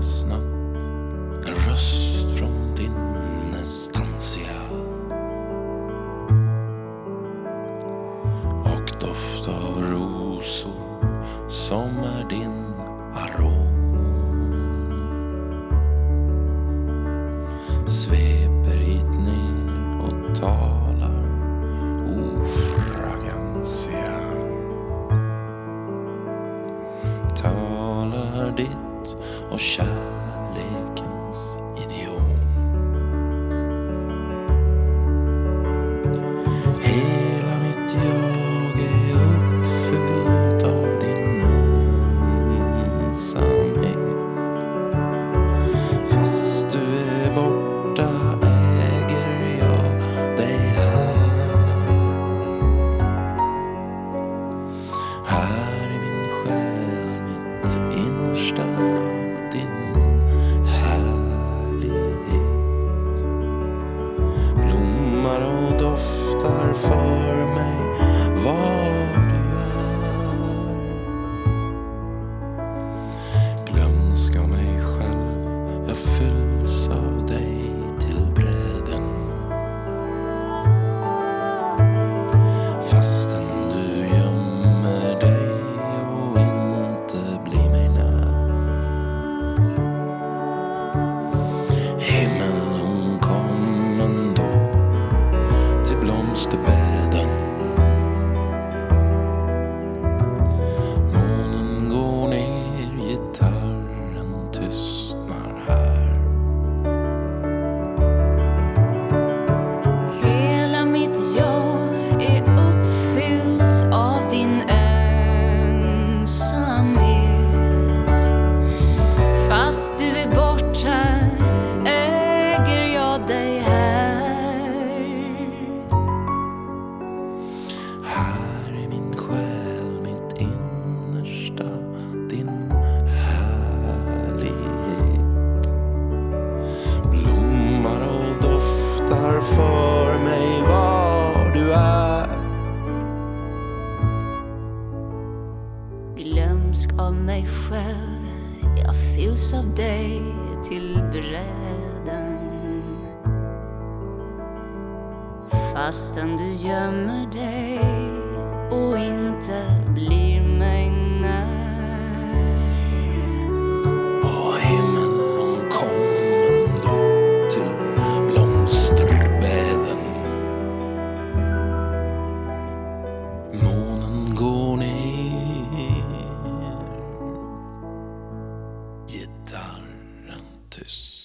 fastnat. En röst från din estancia och doft av rosor som är din arom. Sveper hit ner och tar kärlekens idiom blomsterbädden. Månen går ner, gitarren tystnar här. Hela mitt jag är uppfyllt av din ensamhet Fast du är borta Glömsk av mig själv, jag fylls av dig till bräden Fastän du gömmer dig och inte blir tyst.